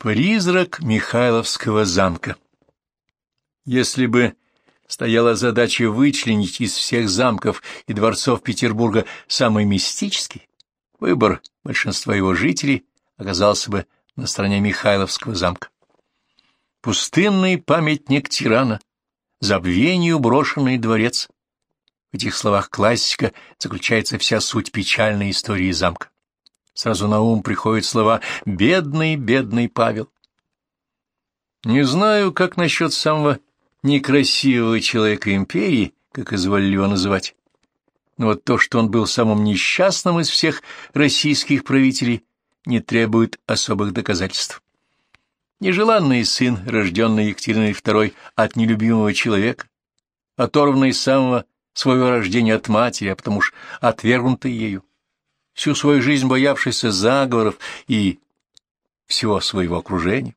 Призрак Михайловского замка Если бы стояла задача вычленить из всех замков и дворцов Петербурга самый мистический, выбор большинства его жителей оказался бы на стороне Михайловского замка. Пустынный памятник тирана, забвению брошенный дворец. В этих словах классика заключается вся суть печальной истории замка. Сразу на ум приходят слова «бедный, бедный Павел». Не знаю, как насчет самого некрасивого человека империи, как изволили его называть, но вот то, что он был самым несчастным из всех российских правителей, не требует особых доказательств. Нежеланный сын, рожденный Екатериной II от нелюбимого человека, оторванный с самого своего рождения от матери, а потому ж отвергнутый ею, всю свою жизнь боявшийся заговоров и всего своего окружения.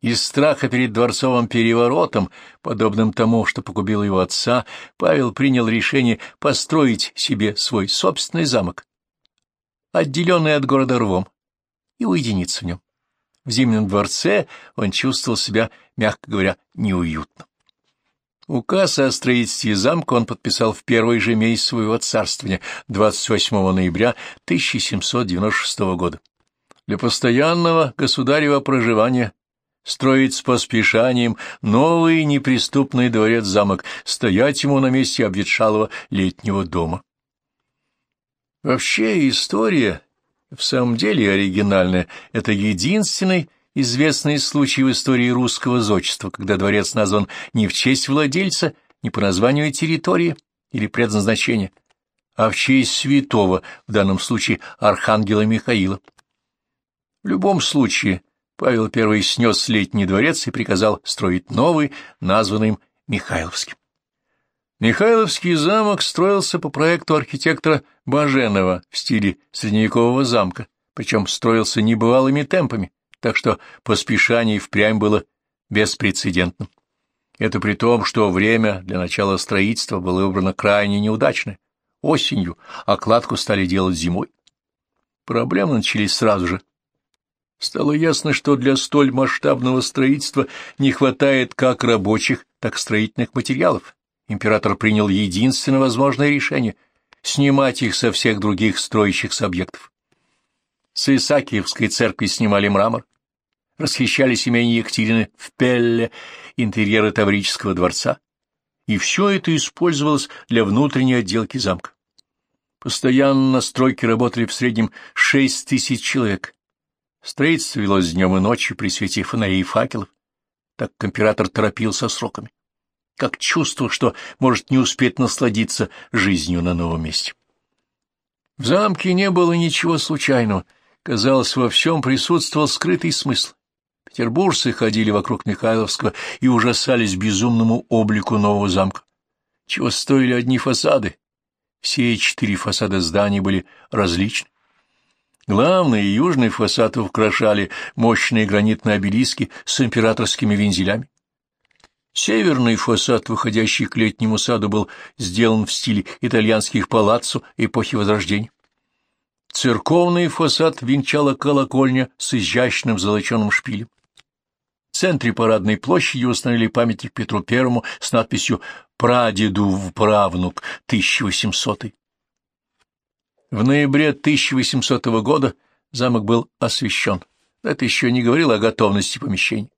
Из страха перед дворцовым переворотом, подобным тому, что погубил его отца, Павел принял решение построить себе свой собственный замок, отделенный от города рвом, и уединиться в нем. В Зимнем дворце он чувствовал себя, мягко говоря, неуютно. Указ о строительстве замка он подписал в первый же месяц своего царствования, 28 ноября 1796 года. Для постоянного государева проживания строить с поспешанием новый неприступный дворец-замок, стоять ему на месте обветшалого летнего дома. Вообще история в самом деле оригинальная. Это единственный известный случай в истории русского зодчества, когда дворец назван не в честь владельца, не по названию территории или предназначения, а в честь святого, в данном случае архангела Михаила. В любом случае, Павел I снес летний дворец и приказал строить новый, названный им Михайловским. Михайловский замок строился по проекту архитектора Баженова в стиле средневекового замка, причем строился небывалыми темпами, так что поспешание впрямь было беспрецедентным. Это при том, что время для начала строительства было выбрано крайне неудачное. Осенью, а кладку стали делать зимой. Проблемы начались сразу же. Стало ясно, что для столь масштабного строительства не хватает как рабочих, так и строительных материалов. Император принял единственное возможное решение — снимать их со всех других строящихся объектов. С Исаакиевской церкви снимали мрамор, расхищались имени Екатерины в Пелле, интерьеры Таврического дворца, и все это использовалось для внутренней отделки замка. Постоянно на стройке работали в среднем шесть тысяч человек. Строительство велось днем и ночью при свете фонарей и факелов, так как император торопился сроками, как чувствовал, что может не успеть насладиться жизнью на новом месте. В замке не было ничего случайного, казалось, во всем присутствовал скрытый смысл. Петербуржцы ходили вокруг Михайловского и ужасались безумному облику нового замка. Чего стоили одни фасады? Все четыре фасада зданий были различны. Главный южный фасад украшали мощные гранитные обелиски с императорскими вензелями. Северный фасад, выходящий к летнему саду, был сделан в стиле итальянских палаццо эпохи Возрождения. Церковный фасад венчала колокольня с изящным золоченым шпилем. В центре парадной площади установили памятник Петру Первому с надписью «Прадеду в правнук 1800 В ноябре 1800 года замок был освящен. Это еще не говорило о готовности помещений.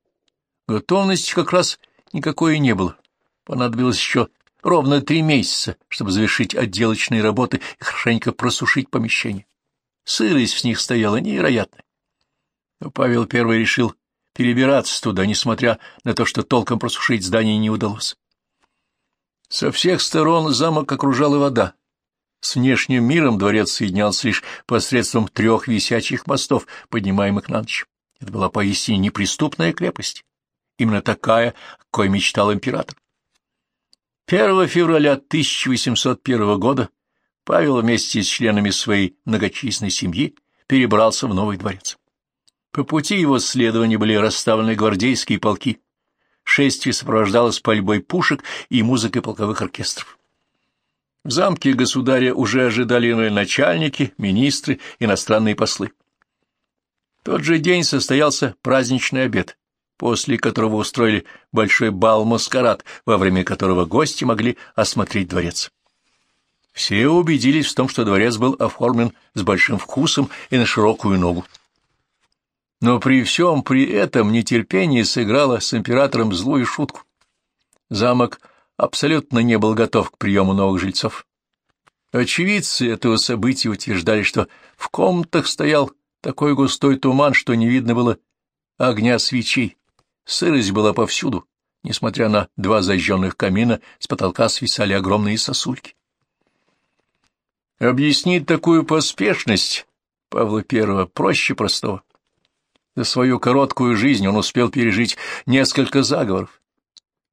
Готовности как раз никакой не было. Понадобилось еще ровно три месяца, чтобы завершить отделочные работы и хорошенько просушить помещение. Сырость в них стояла невероятная. Но Павел I решил перебираться туда, несмотря на то, что толком просушить здание не удалось. Со всех сторон замок окружала вода. С внешним миром дворец соединялся лишь посредством трех висячих мостов, поднимаемых на ночь. Это была поистине неприступная крепость. Именно такая, какой мечтал император. 1 февраля 1801 года Павел вместе с членами своей многочисленной семьи перебрался в новый дворец. По пути его следования были расставлены гвардейские полки. Шествие сопровождалось пальбой пушек и музыкой полковых оркестров. В замке государя уже ожидали начальники, министры, иностранные послы. тот же день состоялся праздничный обед, после которого устроили большой бал-маскарад, во время которого гости могли осмотреть дворец. Все убедились в том, что дворец был оформлен с большим вкусом и на широкую ногу. Но при всем при этом нетерпение сыграло с императором злую шутку. Замок абсолютно не был готов к приему новых жильцов. Очевидцы этого события утверждали, что в комнатах стоял такой густой туман, что не видно было огня свечей. Сырость была повсюду, несмотря на два зажженных камина, с потолка свисали огромные сосульки. Объяснить такую поспешность Павла I проще простого. За свою короткую жизнь он успел пережить несколько заговоров.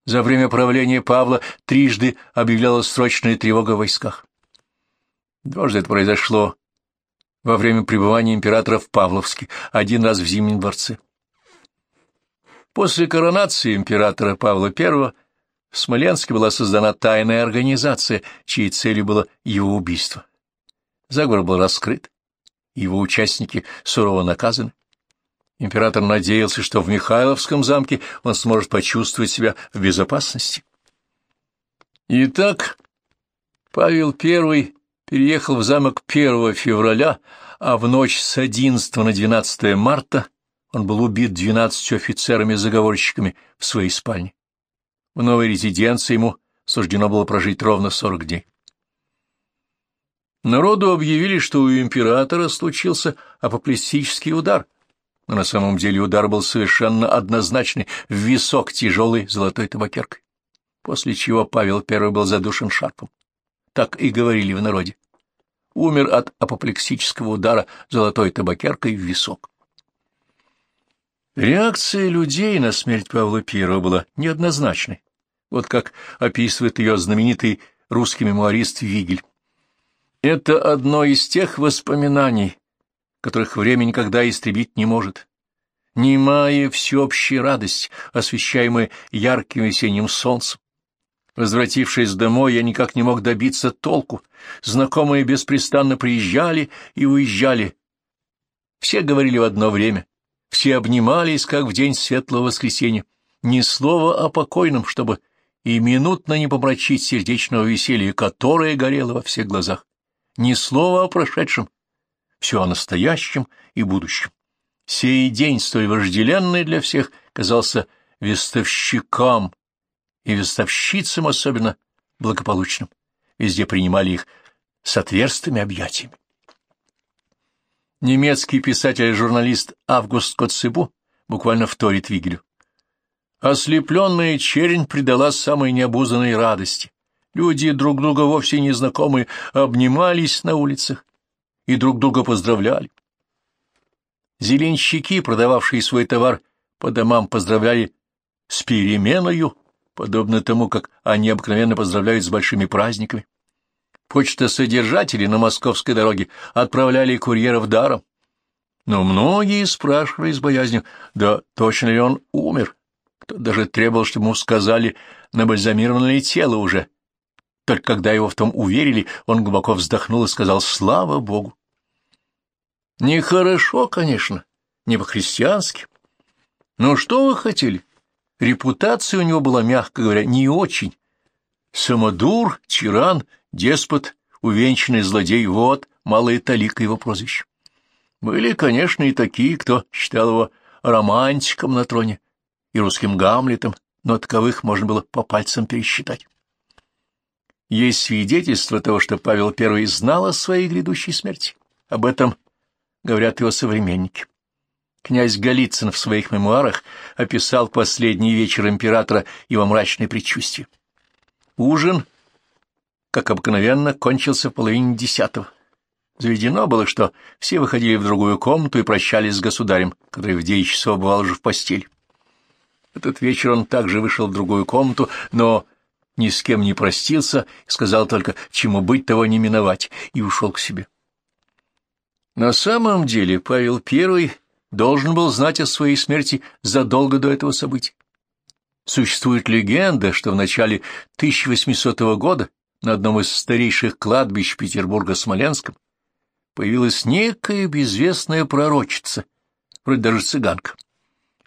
За время правления Павла трижды объявлялась срочная тревога в войсках. Дважды это произошло во время пребывания императора в Павловске, один раз в Зимнем дворце. После коронации императора Павла I в Смоленске была создана тайная организация, чьей целью было его убийство. Заговор был раскрыт, его участники сурово наказаны. Император надеялся, что в Михайловском замке он сможет почувствовать себя в безопасности. Итак, Павел I переехал в замок 1 февраля, а в ночь с 11 на 12 марта он был убит двенадцатью офицерами-заговорщиками в своей спальне. В новой резиденции ему суждено было прожить ровно 40 дней. Народу объявили, что у императора случился апоплексический удар — но на самом деле удар был совершенно однозначный, в висок тяжелой золотой табакеркой, после чего Павел I был задушен шарпом. Так и говорили в народе. Умер от апоплексического удара золотой табакеркой в висок. Реакция людей на смерть Павла I была неоднозначной, вот как описывает ее знаменитый русский мемуарист Вигель. Это одно из тех воспоминаний, которых время никогда истребить не может. Немая всеобщая радость, освещаемая ярким весенним солнцем. Возвратившись домой, я никак не мог добиться толку. Знакомые беспрестанно приезжали и уезжали. Все говорили в одно время. Все обнимались, как в день светлого воскресенья. Ни слова о покойном, чтобы и минутно не помрачить сердечного веселья, которое горело во всех глазах. Ни слова о прошедшем, все о настоящем и будущем. Сей день, столь вожделенный для всех, казался вестовщикам и вестовщицам особенно благополучным. Везде принимали их с отверстыми объятиями. Немецкий писатель и журналист Август Коцебу буквально вторит Вигелю. Ослепленная чернь придала самой необузанной радости. Люди, друг друга вовсе незнакомые, обнимались на улицах, и друг друга поздравляли. Зеленщики, продававшие свой товар по домам, поздравляли с переменою, подобно тому, как они обыкновенно поздравляют с большими праздниками. Почтосодержатели на московской дороге отправляли курьеров даром. Но многие спрашивали с боязнью, да точно ли он умер. Кто даже требовал, чтобы ему сказали, набальзамировано ли тело уже, только когда его в том уверили, он глубоко вздохнул и сказал «Слава Богу!». Нехорошо, конечно, не по-христиански. Но что вы хотели? Репутация у него была, мягко говоря, не очень. Самодур, тиран, деспот, увенчанный злодей — вот малая талика его прозвища. Были, конечно, и такие, кто считал его романтиком на троне и русским Гамлетом, но таковых можно было по пальцам пересчитать. Есть свидетельство того, что Павел I знал о своей грядущей смерти. Об этом говорят его современники. Князь Голицын в своих мемуарах описал последний вечер императора его мрачные предчувствия. Ужин, как обыкновенно, кончился в половине десятого. Заведено было, что все выходили в другую комнату и прощались с государем, который в девять часов бывал уже в постели. Этот вечер он также вышел в другую комнату, но ни с кем не простился, сказал только, чему быть, того не миновать, и ушел к себе. На самом деле Павел I должен был знать о своей смерти задолго до этого события. Существует легенда, что в начале 1800 года на одном из старейших кладбищ Петербурга Смоленском появилась некая безвестная пророчица вроде даже цыганка.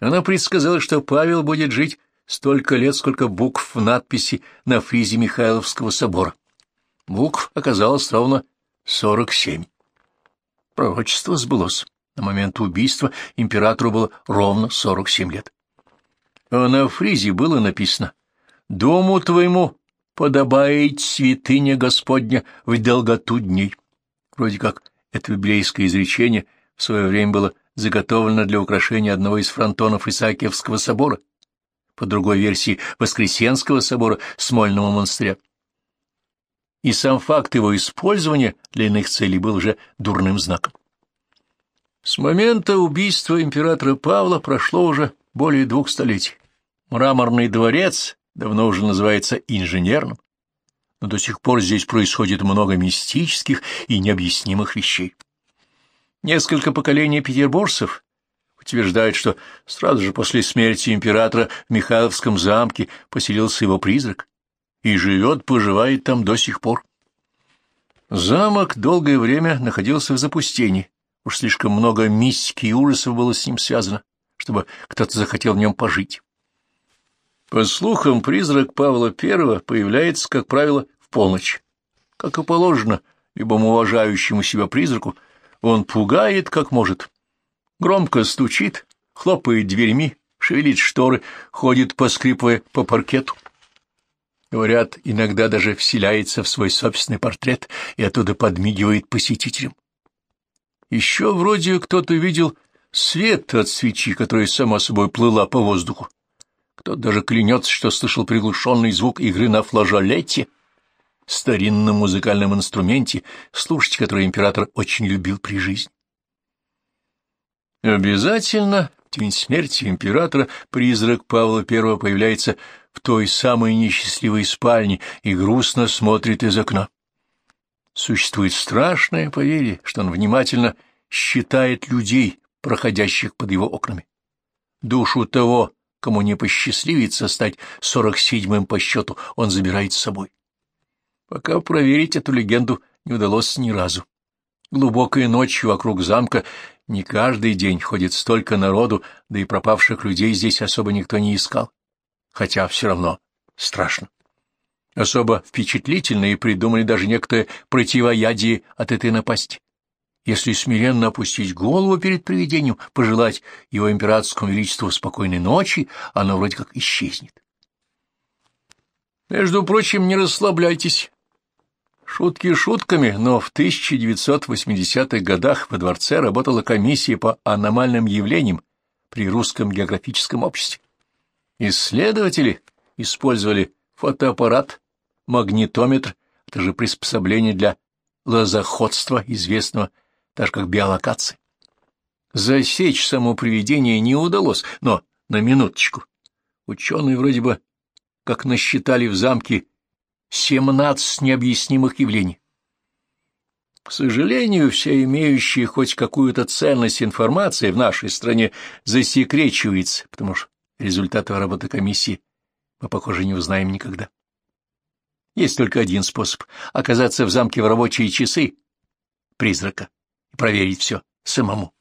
Она предсказала, что Павел будет жить столько лет, сколько букв в надписи на фризе Михайловского собора. Букв оказалось ровно сорок семь. Пророчество сбылось. На момент убийства императору было ровно сорок семь лет. А на фризе было написано «Дому твоему подобает святыня Господня в долготу дней». Вроде как это библейское изречение в свое время было заготовлено для украшения одного из фронтонов Исаакиевского собора, по другой версии Воскресенского собора Смольного монастыря. И сам факт его использования для иных целей был уже дурным знаком. С момента убийства императора Павла прошло уже более двух столетий. Мраморный дворец давно уже называется инженерным, но до сих пор здесь происходит много мистических и необъяснимых вещей. Несколько поколений петербуржцев утверждают, что сразу же после смерти императора в Михайловском замке поселился его призрак и живет, поживает там до сих пор. Замок долгое время находился в запустении, уж слишком много мистики и ужасов было с ним связано, чтобы кто-то захотел в нем пожить. По слухам, призрак Павла I появляется, как правило, в полночь. Как и положено любому уважающему себя призраку, он пугает, как может. Громко стучит, хлопает дверьми, шевелит шторы, ходит, поскрипывая по паркету. Говорят, иногда даже вселяется в свой собственный портрет и оттуда подмигивает посетителям. Еще вроде кто-то видел свет от свечи, которая сама собой плыла по воздуху. Кто-то даже клянется, что слышал приглушенный звук игры на флажолете — старинном музыкальном инструменте, слушать который император очень любил при жизни. Обязательно в день смерти императора призрак Павла I появляется в той самой несчастливой спальне и грустно смотрит из окна. Существует страшное поверье, что он внимательно считает людей, проходящих под его окнами. Душу того, кому не посчастливится стать сорок седьмым по счету, он забирает с собой. Пока проверить эту легенду не удалось ни разу. Глубокой ночью вокруг замка не каждый день ходит столько народу, да и пропавших людей здесь особо никто не искал. Хотя все равно страшно. Особо впечатлительные придумали даже некоторые противоядие от этой напасти. Если смиренно опустить голову перед привидением, пожелать его императорскому величеству спокойной ночи, оно вроде как исчезнет. Между прочим, не расслабляйтесь. Шутки шутками, но в 1980-х годах во дворце работала комиссия по аномальным явлениям при Русском географическом обществе. Исследователи использовали фотоаппарат, магнитометр, это же приспособление для лозоходства, известного даже как биолокации. Засечь само привидение не удалось, но на минуточку. Ученые вроде бы как насчитали в замке семнадцать необъяснимых явлений. К сожалению, вся имеющая хоть какую-то ценность информация в нашей стране засекречивается, потому что результаты работы комиссии мы, похоже, не узнаем никогда. Есть только один способ — оказаться в замке в рабочие часы призрака и проверить все самому.